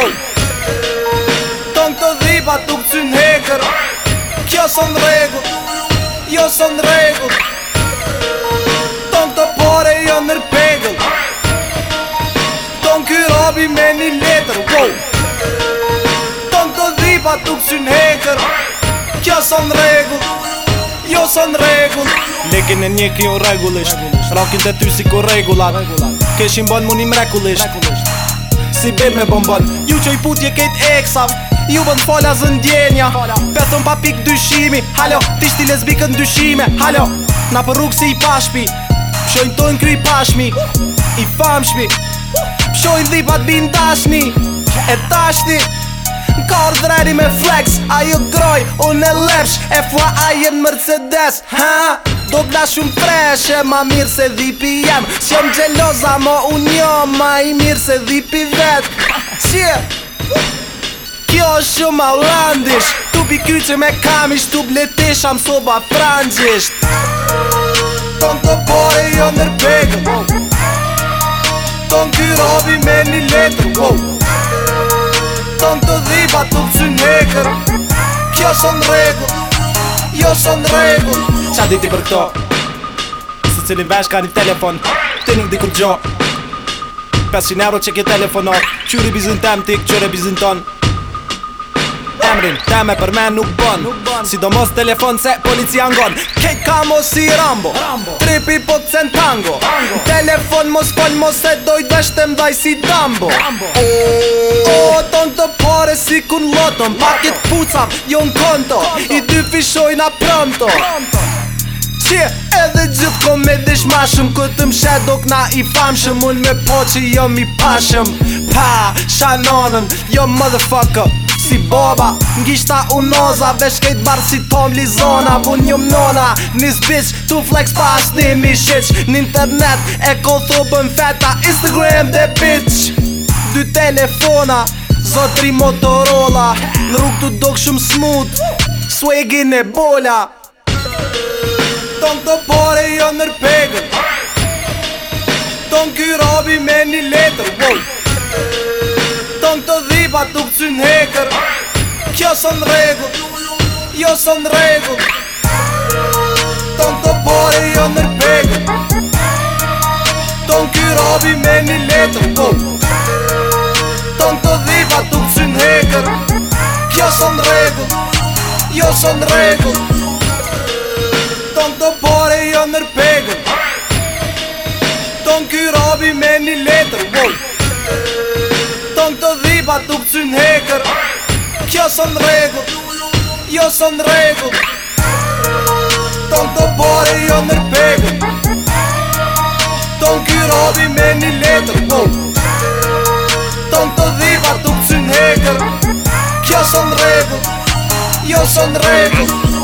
kontrol Tonë të dhipa tuk cynë hekër Kjo sënë regull Jo sënë regull Tonë të pare jo nër pegull Tonë kyrabi me një letër Tonë të dhipa tuk cynë hekër Kjo sënë regull Jo sënë regull Lekin e njekin jo regullisht Rakin të ty si ku regullat Keshin bën mu një mrekullisht si bim me bombon Ju që i putje ket eksam Ju bën fola zëndjenja Betëm pa pik dyshimi Halo, tishti lesbikën dyshime Halo, na për rrugë si i pashpi Pshojnë tojnë kry pashmi I famshmi Pshojnë pa bin dashni E tashni Kar dreri me flex A ju groj, unë e lepsh FYI e në Mercedes Ha? Do t'la shumë freshe, ma mirë se dhipi jem Që jom gjeloza, mo unë jo, ma i mirë se dhipi vet Qie? Kjo është shumë aulandisht Tu pi me kamisht, tu bletesha më soba frangisht Ton të po bore jo nërpegëm Ton ky robi me një letër wow. Po. Ton të dhipa tuk që nekër Kjo shën regull, jo shën regull Qa diti për këto Se cilin vesh ka një telefon Ti nuk di kur gjo 500 euro që ke telefonor Qyri bizin tem tik, qyri bizin ton Emrin, teme për me nuk bon Si do mos telefon se policia ngon Kej ka si Rambo Tripi po centango Telefon mos pon mos e doj desh të mdaj si Dambo O, o, ton të pare si kun lotëm Parkit pucam, jo në konto I dy fishojna pronto dhe gjithë kom me dhesh ma shumë Këtë më shetë i famshëm Unë me po që jo mi pashëm Pa, shanonën, jo motherfucker Si baba, ngishta unoza Vesh kejt barë si tom li zona Vun jom nona, njës bitch Tu flex pa është një mi shiq Në internet e ko thubën feta Instagram dhe bitch Dy telefona Zotri Motorola Në rrug të dokë shumë smooth Swaggin e bolla Ton të bore jo nër pegër Ton ky robi me një letër boj. Ton të dhipa tuk cyn hekër Kjo son regu Jo son regu Ton të bore jo nër Ton ky me një letër Ton të dhipa tuk cyn Kjo son regu Jo son regu Ton të pare jo nër pegër Ton ky robi me një letër boj. Ton të dhipa të këtë hekër Kjo son regull Jo son regull Ton të pare jo nër pegër Ton ky robi me një letër boj. Ton të dhipa të këtë hekër Kjo son regull Jo sën regull